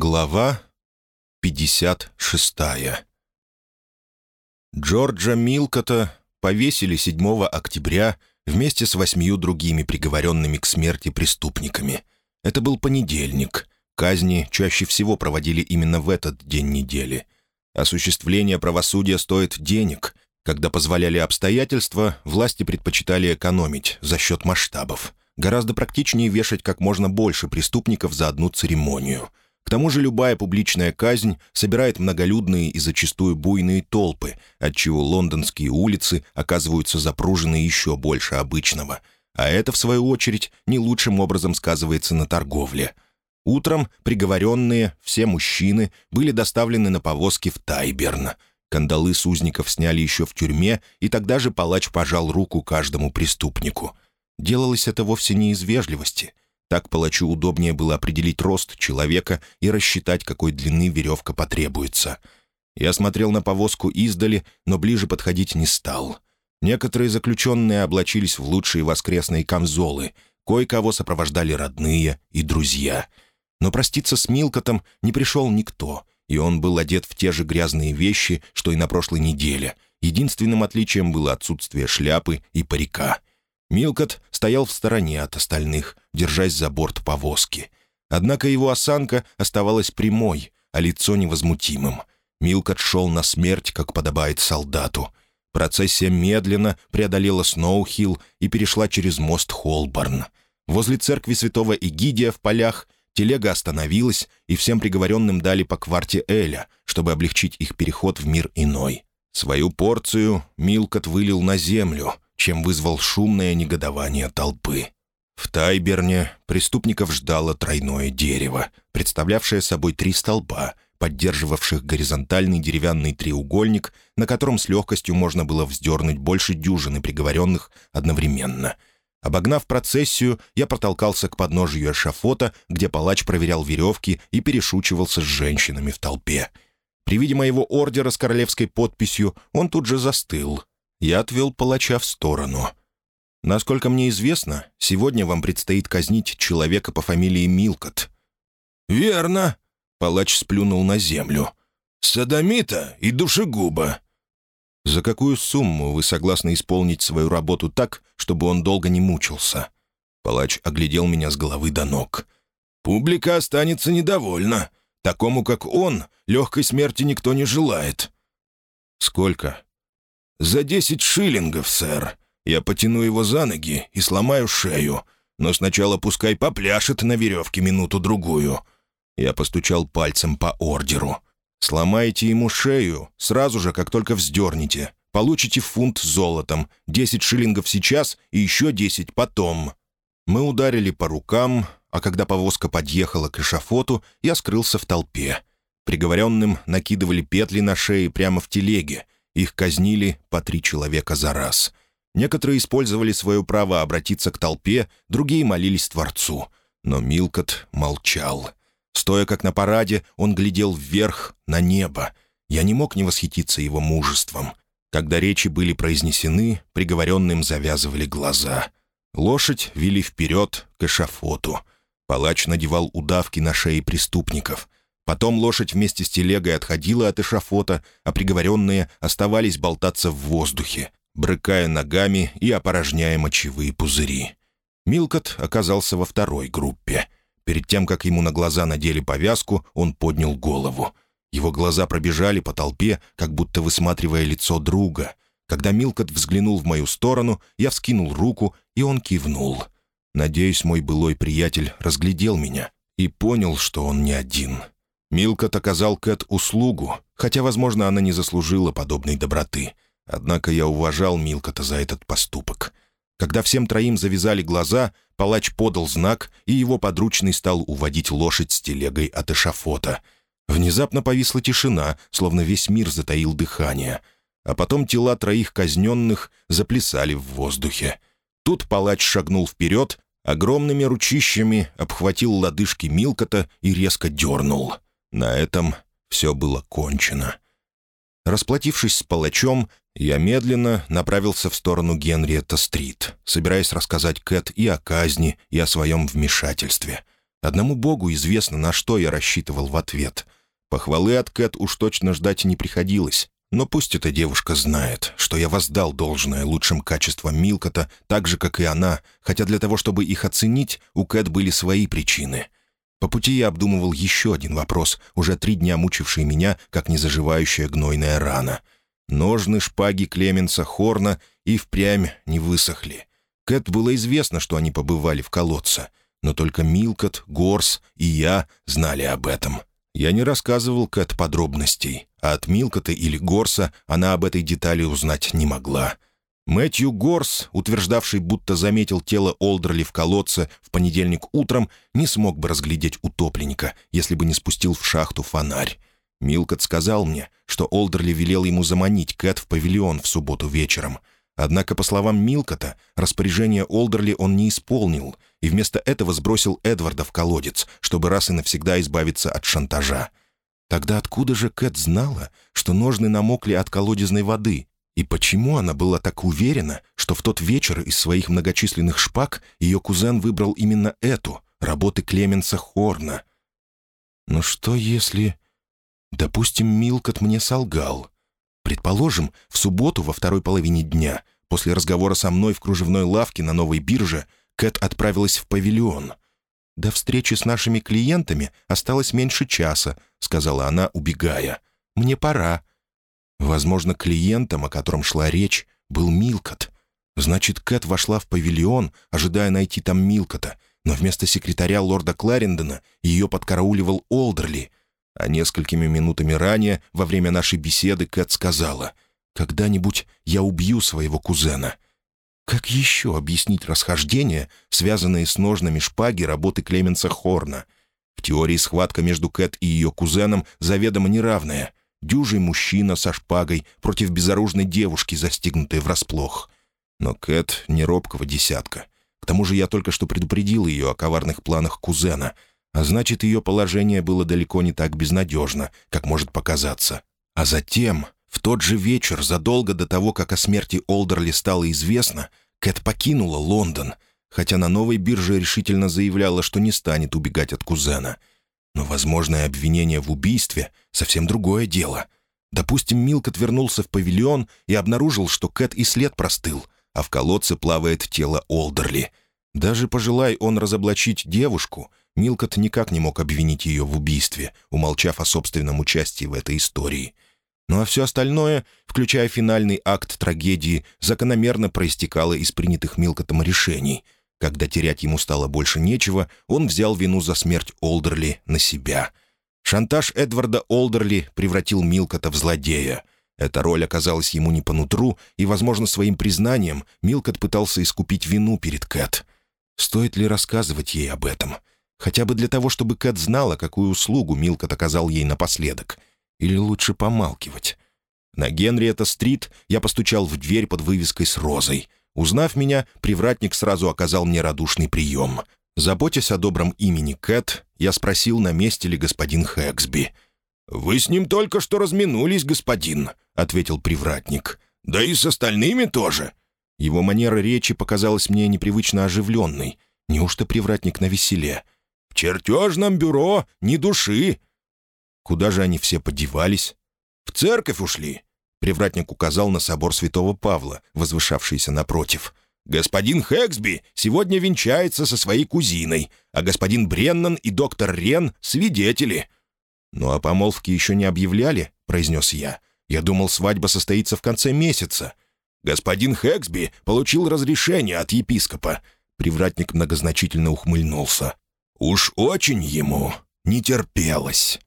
Глава 56 Джорджа Милкота повесили 7 октября вместе с восьмию другими приговоренными к смерти преступниками. Это был понедельник. Казни чаще всего проводили именно в этот день недели. Осуществление правосудия стоит денег. Когда позволяли обстоятельства, власти предпочитали экономить за счет масштабов. Гораздо практичнее вешать как можно больше преступников за одну церемонию. К тому же любая публичная казнь собирает многолюдные и зачастую буйные толпы, отчего лондонские улицы оказываются запружены еще больше обычного. А это, в свою очередь, не лучшим образом сказывается на торговле. Утром приговоренные, все мужчины, были доставлены на повозке в Тайберн. Кандалы с узников сняли еще в тюрьме, и тогда же палач пожал руку каждому преступнику — Делалось это вовсе не из вежливости. Так палачу удобнее было определить рост человека и рассчитать, какой длины веревка потребуется. Я смотрел на повозку издали, но ближе подходить не стал. Некоторые заключенные облачились в лучшие воскресные камзолы, кое-кого сопровождали родные и друзья. Но проститься с Милкотом не пришел никто, и он был одет в те же грязные вещи, что и на прошлой неделе. Единственным отличием было отсутствие шляпы и парика — Милкот стоял в стороне от остальных, держась за борт повозки. Однако его осанка оставалась прямой, а лицо невозмутимым. Милкот шел на смерть, как подобает солдату. Процессия медленно преодолела Сноухилл и перешла через мост Холборн. Возле церкви святого Игидия в полях телега остановилась, и всем приговоренным дали по кварте Эля, чтобы облегчить их переход в мир иной. Свою порцию Милкот вылил на землю — чем вызвал шумное негодование толпы. В Тайберне преступников ждало тройное дерево, представлявшее собой три столба, поддерживавших горизонтальный деревянный треугольник, на котором с легкостью можно было вздернуть больше дюжины приговоренных одновременно. Обогнав процессию, я протолкался к подножию эшафота, где палач проверял веревки и перешучивался с женщинами в толпе. При виде моего ордера с королевской подписью он тут же застыл, я отвел палача в сторону. «Насколько мне известно, сегодня вам предстоит казнить человека по фамилии Милкот». «Верно», — палач сплюнул на землю. «Садомита и душегуба». «За какую сумму вы согласны исполнить свою работу так, чтобы он долго не мучился?» Палач оглядел меня с головы до ног. «Публика останется недовольна. Такому, как он, легкой смерти никто не желает». «Сколько?» «За десять шиллингов, сэр. Я потяну его за ноги и сломаю шею. Но сначала пускай попляшет на веревке минуту-другую». Я постучал пальцем по ордеру. «Сломайте ему шею, сразу же, как только вздернете. Получите фунт золотом, десять шиллингов сейчас и еще десять потом». Мы ударили по рукам, а когда повозка подъехала к эшафоту, я скрылся в толпе. Приговоренным накидывали петли на шеи прямо в телеге — их казнили по три человека за раз. Некоторые использовали свое право обратиться к толпе, другие молились Творцу. Но Милкот молчал. Стоя как на параде, он глядел вверх, на небо. Я не мог не восхититься его мужеством. Когда речи были произнесены, приговоренным завязывали глаза. Лошадь вели вперед к эшафоту. Палач надевал удавки на шеи преступников. Потом лошадь вместе с телегой отходила от эшафота, а приговоренные оставались болтаться в воздухе, брыкая ногами и опорожняя мочевые пузыри. Милкот оказался во второй группе. Перед тем, как ему на глаза надели повязку, он поднял голову. Его глаза пробежали по толпе, как будто высматривая лицо друга. Когда Милкот взглянул в мою сторону, я вскинул руку, и он кивнул. Надеюсь, мой былой приятель разглядел меня и понял, что он не один. Милкот оказал Кэт услугу, хотя, возможно, она не заслужила подобной доброты. Однако я уважал Милкота за этот поступок. Когда всем троим завязали глаза, палач подал знак, и его подручный стал уводить лошадь с телегой от эшафота. Внезапно повисла тишина, словно весь мир затаил дыхание. А потом тела троих казненных заплясали в воздухе. Тут палач шагнул вперед, огромными ручищами обхватил лодыжки Милкота и резко дернул — на этом все было кончено. Расплатившись с палачом, я медленно направился в сторону Генриетта-стрит, собираясь рассказать Кэт и о казни, и о своем вмешательстве. Одному Богу известно, на что я рассчитывал в ответ. Похвалы от Кэт уж точно ждать не приходилось. Но пусть эта девушка знает, что я воздал должное лучшим качествам Милкота, так же, как и она, хотя для того, чтобы их оценить, у Кэт были свои причины. По пути я обдумывал еще один вопрос, уже три дня мучивший меня, как незаживающая гнойная рана. Ножны шпаги Клеменса Хорна и впрямь не высохли. Кэт было известно, что они побывали в колодце, но только Милкот, Горс и я знали об этом. Я не рассказывал Кэт подробностей, а от Милкота или Горса она об этой детали узнать не могла. Мэтью Горс, утверждавший, будто заметил тело Олдерли в колодце в понедельник утром, не смог бы разглядеть утопленника, если бы не спустил в шахту фонарь. Милкот сказал мне, что Олдерли велел ему заманить Кэт в павильон в субботу вечером — Однако, по словам Милкота, распоряжение Олдерли он не исполнил и вместо этого сбросил Эдварда в колодец, чтобы раз и навсегда избавиться от шантажа. Тогда откуда же Кэт знала, что ножны намокли от колодезной воды? И почему она была так уверена, что в тот вечер из своих многочисленных шпаг ее кузен выбрал именно эту, работы Клеменса Хорна? Но что если... Допустим, Милкот мне солгал. Предположим, в субботу во второй половине дня, после разговора со мной в кружевной лавке на новой бирже, Кэт отправилась в павильон. «До встречи с нашими клиентами осталось меньше часа», — сказала она, убегая. «Мне пора». Возможно, клиентом, о котором шла речь, был Милкот. Значит, Кэт вошла в павильон, ожидая найти там Милкота, но вместо секретаря лорда Кларендона ее подкарауливал Олдерли — а несколькими минутами ранее, во время нашей беседы, Кэт сказала, «Когда-нибудь я убью своего кузена». Как еще объяснить расхождения, связанные с ножными шпаги работы Клеменса Хорна? В теории схватка между Кэт и ее кузеном заведомо неравная. Дюжий мужчина со шпагой против безоружной девушки, застигнутой врасплох. Но Кэт не робкого десятка. К тому же я только что предупредил ее о коварных планах кузена — а значит, ее положение было далеко не так безнадежно, как может показаться. А затем, в тот же вечер, задолго до того, как о смерти Олдерли стало известно, Кэт покинула Лондон, хотя на новой бирже решительно заявляла, что не станет убегать от кузена. Но возможное обвинение в убийстве — совсем другое дело. Допустим, Милкот вернулся в павильон и обнаружил, что Кэт и след простыл, а в колодце плавает тело Олдерли. Даже пожелай он разоблачить девушку — Милкот никак не мог обвинить ее в убийстве, умолчав о собственном участии в этой истории. Ну а все остальное, включая финальный акт трагедии, закономерно проистекало из принятых Милкотом решений. Когда терять ему стало больше нечего, он взял вину за смерть Олдерли на себя. Шантаж Эдварда Олдерли превратил Милкота в злодея. Эта роль оказалась ему не по нутру, и, возможно, своим признанием Милкот пытался искупить вину перед Кэт. Стоит ли рассказывать ей об этом? — Хотя бы для того, чтобы Кэт знала, какую услугу Милкот оказал ей напоследок. Или лучше помалкивать. На Генриетта-стрит я постучал в дверь под вывеской с розой. Узнав меня, привратник сразу оказал мне радушный прием. Заботясь о добром имени Кэт, я спросил, на месте ли господин Хэксби. «Вы с ним только что разминулись, господин», — ответил привратник. «Да и с остальными тоже». Его манера речи показалась мне непривычно оживленной. Неужто привратник на веселе? В чертежном бюро ни души». Куда же они все подевались? «В церковь ушли», — привратник указал на собор святого Павла, возвышавшийся напротив. «Господин Хэксби сегодня венчается со своей кузиной, а господин Бреннан и доктор Рен — свидетели». «Ну а помолвки еще не объявляли?» — произнес я. «Я думал, свадьба состоится в конце месяца». «Господин Хэксби получил разрешение от епископа». Привратник многозначительно ухмыльнулся. Уж очень ему не терпелось.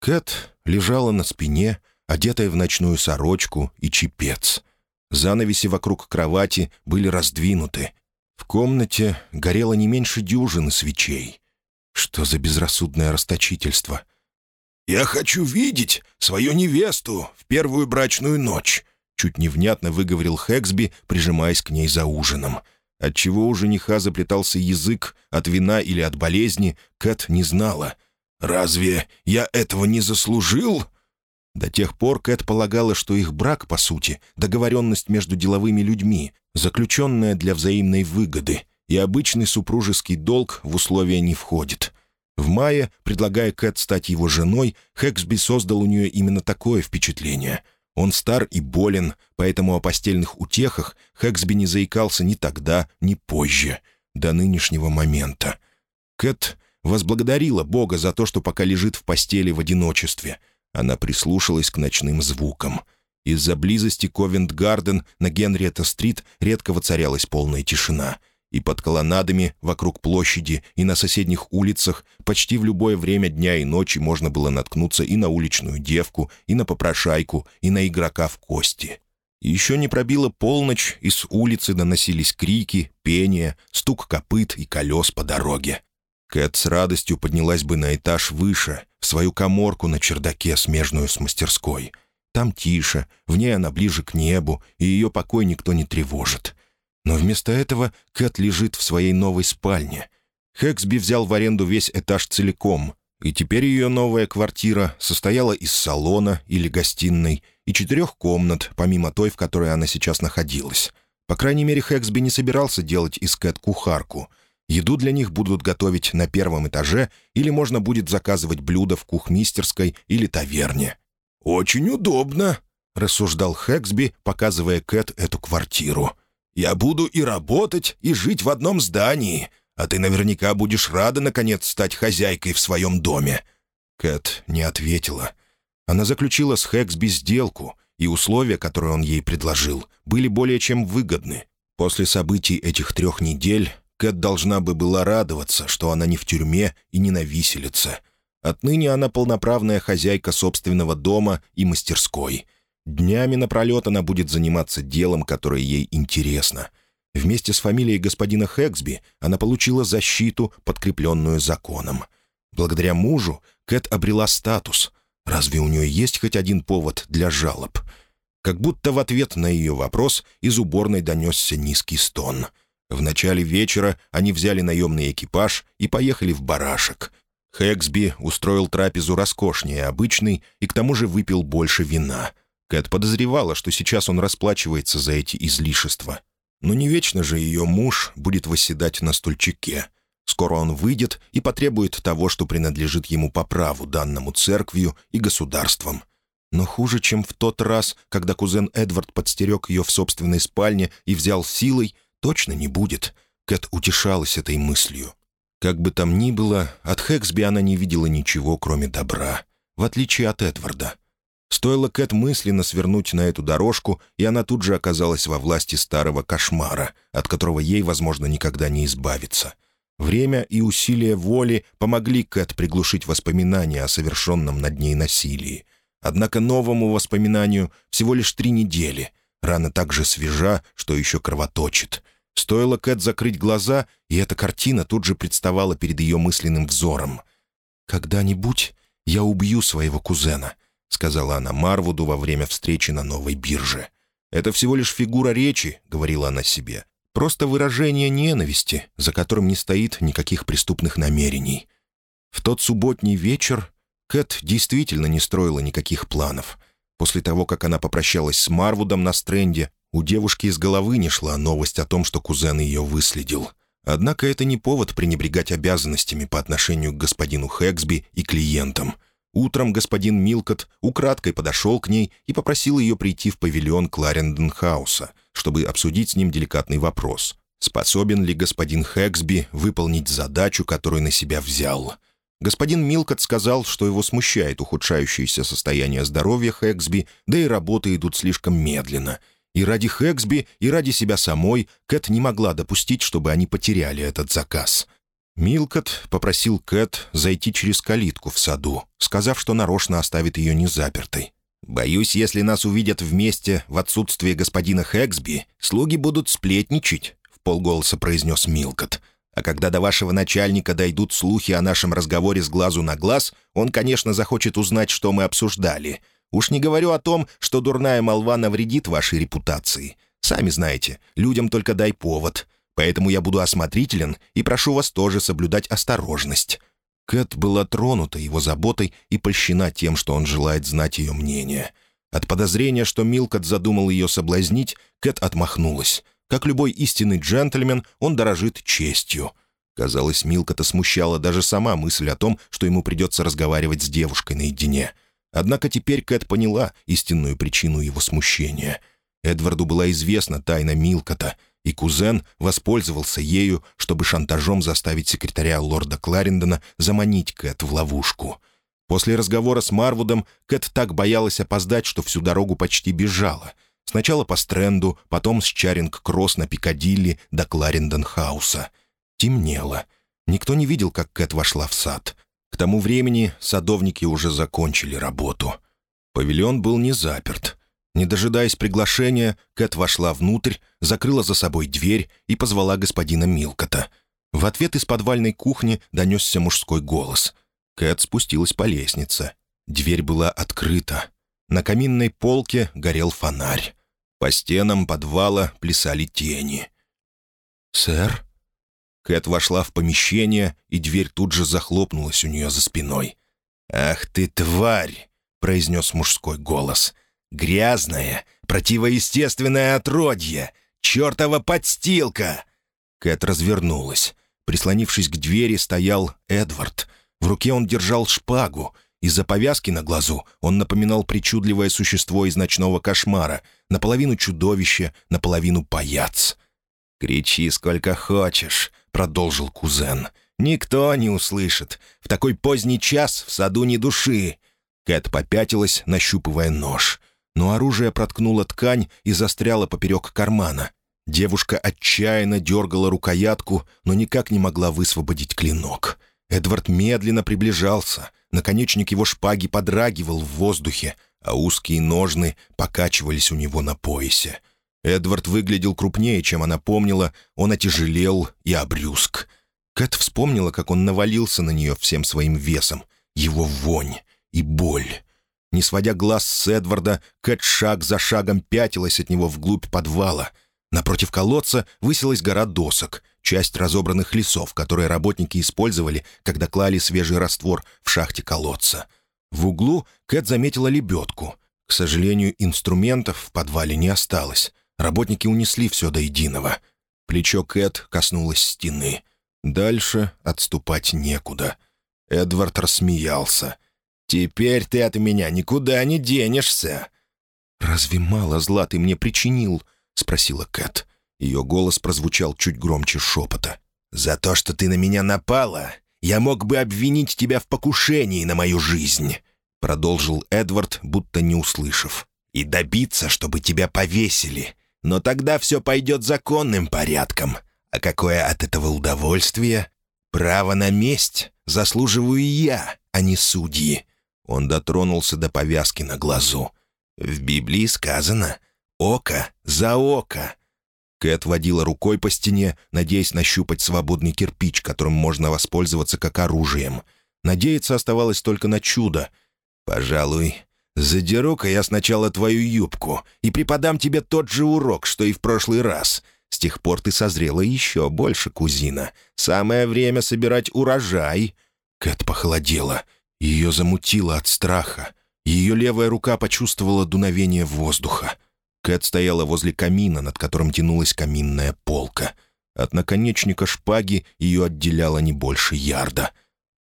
Кэт лежала на спине, одетая в ночную сорочку и чепец. Занавеси вокруг кровати были раздвинуты. В комнате горело не меньше дюжины свечей. Что за безрассудное расточительство? «Я хочу видеть свою невесту в первую брачную ночь», чуть невнятно выговорил Хэксби, прижимаясь к ней за ужином — Отчего у жениха заплетался язык, от вина или от болезни, Кэт не знала. «Разве я этого не заслужил?» До тех пор Кэт полагала, что их брак, по сути, договоренность между деловыми людьми, заключенная для взаимной выгоды, и обычный супружеский долг в условия не входит. В мае, предлагая Кэт стать его женой, Хэксби создал у нее именно такое впечатление. Он стар и болен, поэтому о постельных утехах Хэксби не заикался ни тогда, ни позже, до нынешнего момента. Кэт возблагодарила Бога за то, что пока лежит в постели в одиночестве. Она прислушалась к ночным звукам. Из-за близости Ковент-Гарден на Генриетта-стрит редко воцарялась полная тишина. И под колоннадами, вокруг площади и на соседних улицах почти в любое время дня и ночи можно было наткнуться и на уличную девку, и на попрошайку, и на игрока в кости. еще не пробила полночь, и с улицы доносились крики, пение, стук копыт и колес по дороге. Кэт с радостью поднялась бы на этаж выше, в свою коморку на чердаке, смежную с мастерской. Там тише, в ней она ближе к небу, и ее покой никто не тревожит. Но вместо этого Кэт лежит в своей новой спальне. Хэксби взял в аренду весь этаж целиком, и теперь ее новая квартира состояла из салона или гостиной и четырех комнат, помимо той, в которой она сейчас находилась. По крайней мере, Хэксби не собирался делать из Кэт кухарку — Еду для них будут готовить на первом этаже или можно будет заказывать блюда в кухмистерской или таверне. «Очень удобно», — рассуждал Хэксби, показывая Кэт эту квартиру. «Я буду и работать, и жить в одном здании, а ты наверняка будешь рада, наконец, стать хозяйкой в своем доме». Кэт не ответила. Она заключила с Хэксби сделку, и условия, которые он ей предложил, были более чем выгодны. После событий этих трех недель Кэт должна бы была радоваться, что она не в тюрьме и не на виселице. Отныне она полноправная хозяйка собственного дома и мастерской. Днями напролет она будет заниматься делом, которое ей интересно. Вместе с фамилией господина Хэксби она получила защиту, подкрепленную законом. Благодаря мужу Кэт обрела статус. Разве у нее есть хоть один повод для жалоб? Как будто в ответ на ее вопрос из уборной донесся низкий стон — в начале вечера они взяли наемный экипаж и поехали в барашек. Хэксби устроил трапезу роскошнее обычной и к тому же выпил больше вина. Кэт подозревала, что сейчас он расплачивается за эти излишества. Но не вечно же ее муж будет восседать на стульчике. Скоро он выйдет и потребует того, что принадлежит ему по праву, данному церковью и государством. Но хуже, чем в тот раз, когда кузен Эдвард подстерег ее в собственной спальне и взял силой — точно не будет. Кэт утешалась этой мыслью. Как бы там ни было, от Хэксби она не видела ничего, кроме добра, в отличие от Эдварда. Стоило Кэт мысленно свернуть на эту дорожку, и она тут же оказалась во власти старого кошмара, от которого ей, возможно, никогда не избавиться. Время и усилия воли помогли Кэт приглушить воспоминания о совершенном над ней насилии. Однако новому воспоминанию всего лишь три недели, Рана так же свежа, что еще кровоточит. Стоило Кэт закрыть глаза, и эта картина тут же представала перед ее мысленным взором. «Когда-нибудь я убью своего кузена», — сказала она Марвуду во время встречи на новой бирже. «Это всего лишь фигура речи», — говорила она себе. «Просто выражение ненависти, за которым не стоит никаких преступных намерений». В тот субботний вечер Кэт действительно не строила никаких планов — После того, как она попрощалась с Марвудом на стренде, у девушки из головы не шла новость о том, что кузен ее выследил. Однако это не повод пренебрегать обязанностями по отношению к господину Хэксби и клиентам. Утром господин Милкот украдкой подошел к ней и попросил ее прийти в павильон Кларенденхауса, чтобы обсудить с ним деликатный вопрос. Способен ли господин Хэксби выполнить задачу, которую на себя взял — Господин Милкот сказал, что его смущает ухудшающееся состояние здоровья Хэксби, да и работы идут слишком медленно. И ради Хэксби, и ради себя самой Кэт не могла допустить, чтобы они потеряли этот заказ. Милкот попросил Кэт зайти через калитку в саду, сказав, что нарочно оставит ее незапертой. «Боюсь, если нас увидят вместе в отсутствие господина Хэксби, слуги будут сплетничать», — в полголоса произнес Милкот. А когда до вашего начальника дойдут слухи о нашем разговоре с глазу на глаз, он, конечно, захочет узнать, что мы обсуждали. Уж не говорю о том, что дурная молва навредит вашей репутации. Сами знаете, людям только дай повод. Поэтому я буду осмотрителен и прошу вас тоже соблюдать осторожность». Кэт была тронута его заботой и польщена тем, что он желает знать ее мнение. От подозрения, что Милкот задумал ее соблазнить, Кэт отмахнулась. Как любой истинный джентльмен, он дорожит честью. Казалось, Милка-то смущала даже сама мысль о том, что ему придется разговаривать с девушкой наедине. Однако теперь Кэт поняла истинную причину его смущения. Эдварду была известна тайна Милкота, и кузен воспользовался ею, чтобы шантажом заставить секретаря лорда Кларендона заманить Кэт в ловушку. После разговора с Марвудом Кэт так боялась опоздать, что всю дорогу почти бежала. Сначала по Стрэнду, потом с Чаринг-Кросс на Пикадилли до Кларендон-хауса. Темнело. Никто не видел, как Кэт вошла в сад. К тому времени садовники уже закончили работу. Павильон был не заперт. Не дожидаясь приглашения, Кэт вошла внутрь, закрыла за собой дверь и позвала господина Милкота. В ответ из подвальной кухни донесся мужской голос. Кэт спустилась по лестнице. Дверь была открыта. На каминной полке горел фонарь. По стенам подвала плясали тени. «Сэр?» Кэт вошла в помещение, и дверь тут же захлопнулась у нее за спиной. «Ах ты, тварь!» — произнес мужской голос. «Грязное, противоестественное отродье! Чертова подстилка!» Кэт развернулась. Прислонившись к двери, стоял Эдвард. В руке он держал шпагу. Из-за повязки на глазу он напоминал причудливое существо из ночного кошмара, наполовину чудовище, наполовину паяц. «Кричи сколько хочешь», — продолжил кузен. «Никто не услышит. В такой поздний час в саду ни души». Кэт попятилась, нащупывая нож. Но оружие проткнуло ткань и застряло поперек кармана. Девушка отчаянно дергала рукоятку, но никак не могла высвободить клинок. Эдвард медленно приближался. Наконечник его шпаги подрагивал в воздухе, а узкие ножны покачивались у него на поясе. Эдвард выглядел крупнее, чем она помнила, он отяжелел и обрюзг. Кэт вспомнила, как он навалился на нее всем своим весом, его вонь и боль. Не сводя глаз с Эдварда, Кэт шаг за шагом пятилась от него вглубь подвала. Напротив колодца высилась гора досок, часть разобранных лесов, которые работники использовали, когда клали свежий раствор в шахте колодца. В углу Кэт заметила лебедку. К сожалению, инструментов в подвале не осталось. Работники унесли все до единого. Плечо Кэт коснулось стены. Дальше отступать некуда. Эдвард рассмеялся. «Теперь ты от меня никуда не денешься!» «Разве мало зла ты мне причинил?» — спросила Кэт. Ее голос прозвучал чуть громче шепота. «За то, что ты на меня напала, я мог бы обвинить тебя в покушении на мою жизнь», — продолжил Эдвард, будто не услышав. «И добиться, чтобы тебя повесили. Но тогда все пойдет законным порядком. А какое от этого удовольствие? Право на месть заслуживаю я, а не судьи». Он дотронулся до повязки на глазу. В Библии сказано «Око за око». Кэт водила рукой по стене, надеясь нащупать свободный кирпич, которым можно воспользоваться как оружием. Надеяться оставалось только на чудо. «Пожалуй, задеру-ка я сначала твою юбку и преподам тебе тот же урок, что и в прошлый раз. С тех пор ты созрела еще больше, кузина. Самое время собирать урожай». Кэт похолодела. Ее замутило от страха. Ее левая рука почувствовала дуновение воздуха. Кэт стояла возле камина, над которым тянулась каминная полка. От наконечника шпаги ее отделяло не больше ярда.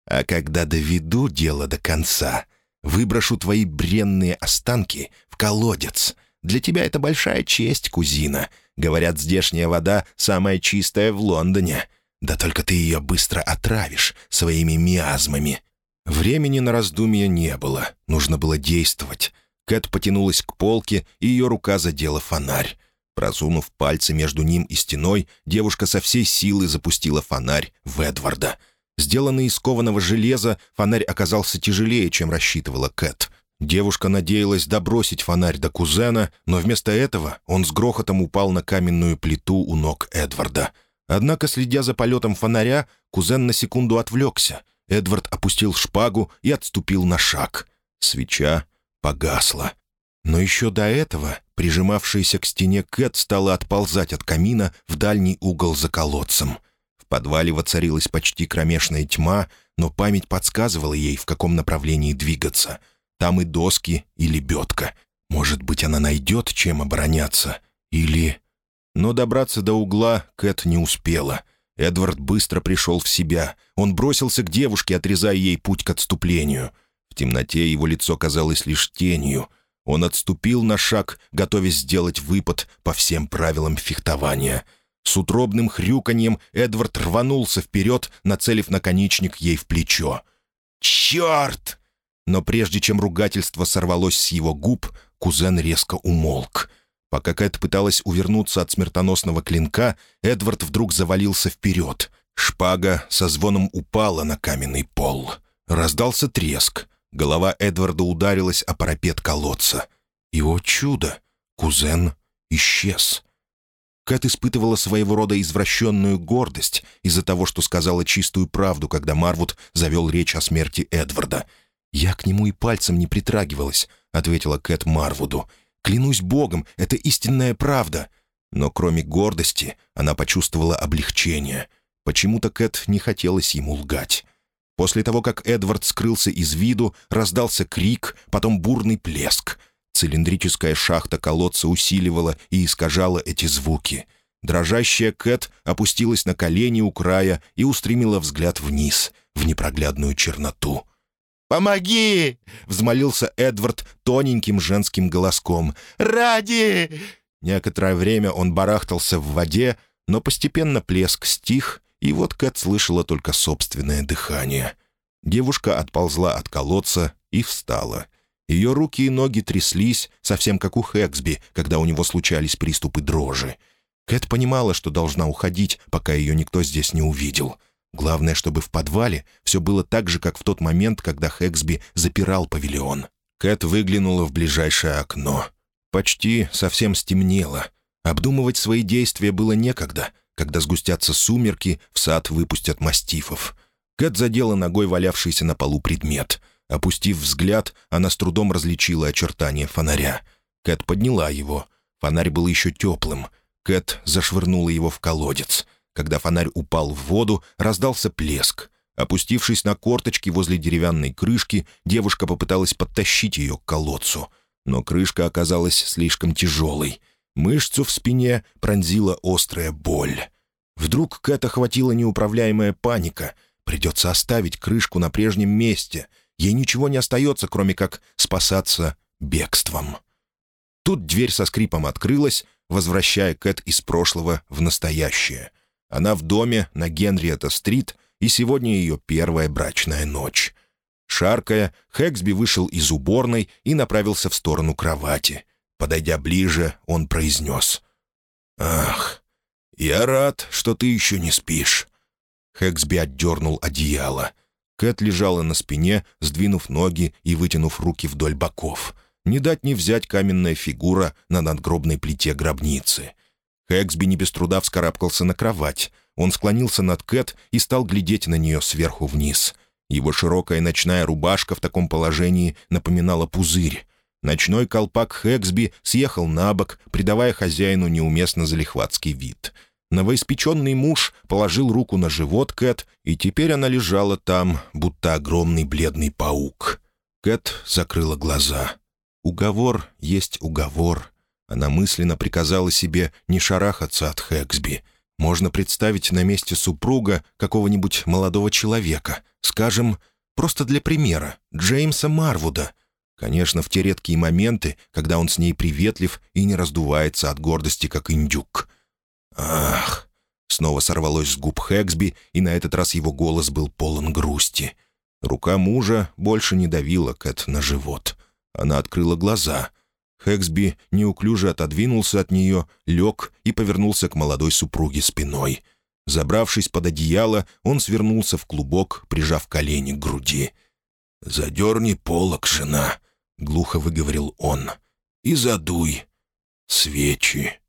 «А когда доведу дело до конца, выброшу твои бренные останки в колодец. Для тебя это большая честь, кузина. Говорят, здешняя вода самая чистая в Лондоне. Да только ты ее быстро отравишь своими миазмами». Времени на раздумья не было, нужно было действовать. Кэт потянулась к полке, и ее рука задела фонарь. Просунув пальцы между ним и стеной, девушка со всей силы запустила фонарь в Эдварда. Сделанный из кованого железа, фонарь оказался тяжелее, чем рассчитывала Кэт. Девушка надеялась добросить фонарь до кузена, но вместо этого он с грохотом упал на каменную плиту у ног Эдварда. Однако, следя за полетом фонаря, кузен на секунду отвлекся. Эдвард опустил шпагу и отступил на шаг. Свеча погасла. Но еще до этого прижимавшаяся к стене Кэт стала отползать от камина в дальний угол за колодцем. В подвале воцарилась почти кромешная тьма, но память подсказывала ей, в каком направлении двигаться. Там и доски, и лебедка. Может быть, она найдет, чем обороняться. Или... Но добраться до угла Кэт не успела. Эдвард быстро пришел в себя. Он бросился к девушке, отрезая ей путь к отступлению. В темноте его лицо казалось лишь тенью. Он отступил на шаг, готовясь сделать выпад по всем правилам фехтования. С утробным хрюканьем Эдвард рванулся вперед, нацелив наконечник ей в плечо. «Черт!» Но прежде чем ругательство сорвалось с его губ, кузен резко умолк. Пока Кэт пыталась увернуться от смертоносного клинка, Эдвард вдруг завалился вперед. Шпага со звоном упала на каменный пол. Раздался треск. Голова Эдварда ударилась о парапет колодца. И, о чудо, кузен исчез. Кэт испытывала своего рода извращенную гордость из-за того, что сказала чистую правду, когда Марвуд завел речь о смерти Эдварда — «Я к нему и пальцем не притрагивалась», — ответила Кэт Марвуду. «Клянусь богом, это истинная правда». Но кроме гордости она почувствовала облегчение. Почему-то Кэт не хотелось ему лгать. После того, как Эдвард скрылся из виду, раздался крик, потом бурный плеск. Цилиндрическая шахта колодца усиливала и искажала эти звуки. Дрожащая Кэт опустилась на колени у края и устремила взгляд вниз, в непроглядную черноту. «Помоги!» — взмолился Эдвард тоненьким женским голоском. «Ради!» Некоторое время он барахтался в воде, но постепенно плеск стих, и вот Кэт слышала только собственное дыхание. Девушка отползла от колодца и встала. Ее руки и ноги тряслись, совсем как у Хэксби, когда у него случались приступы дрожи. Кэт понимала, что должна уходить, пока ее никто здесь не увидел — Главное, чтобы в подвале все было так же, как в тот момент, когда Хэксби запирал павильон. Кэт выглянула в ближайшее окно. Почти совсем стемнело. Обдумывать свои действия было некогда. Когда сгустятся сумерки, в сад выпустят мастифов. Кэт задела ногой валявшийся на полу предмет. Опустив взгляд, она с трудом различила очертания фонаря. Кэт подняла его. Фонарь был еще теплым. Кэт зашвырнула его в колодец. Когда фонарь упал в воду, раздался плеск. Опустившись на корточки возле деревянной крышки, девушка попыталась подтащить ее к колодцу. Но крышка оказалась слишком тяжелой. Мышцу в спине пронзила острая боль. Вдруг Кэт охватила неуправляемая паника. Придется оставить крышку на прежнем месте. Ей ничего не остается, кроме как спасаться бегством. Тут дверь со скрипом открылась, возвращая Кэт из прошлого в настоящее — она в доме на Генриетта-стрит, и сегодня ее первая брачная ночь. Шаркая, Хэксби вышел из уборной и направился в сторону кровати. Подойдя ближе, он произнес. «Ах, я рад, что ты еще не спишь». Хэксби отдернул одеяло. Кэт лежала на спине, сдвинув ноги и вытянув руки вдоль боков. Не дать не взять каменная фигура на надгробной плите гробницы — Хэксби не без труда вскарабкался на кровать. Он склонился над Кэт и стал глядеть на нее сверху вниз. Его широкая ночная рубашка в таком положении напоминала пузырь. Ночной колпак Хэксби съехал на бок, придавая хозяину неуместно залихватский вид. Новоиспеченный муж положил руку на живот Кэт, и теперь она лежала там, будто огромный бледный паук. Кэт закрыла глаза. Уговор есть уговор. Она мысленно приказала себе не шарахаться от Хэксби. Можно представить на месте супруга какого-нибудь молодого человека, скажем, просто для примера, Джеймса Марвуда. Конечно, в те редкие моменты, когда он с ней приветлив и не раздувается от гордости, как индюк. «Ах!» Снова сорвалось с губ Хэксби, и на этот раз его голос был полон грусти. Рука мужа больше не давила Кэт на живот. Она открыла глаза — Хэксби неуклюже отодвинулся от нее, лег и повернулся к молодой супруге спиной. Забравшись под одеяло, он свернулся в клубок, прижав колени к груди. «Задерни полок, жена», — глухо выговорил он, — «и задуй свечи».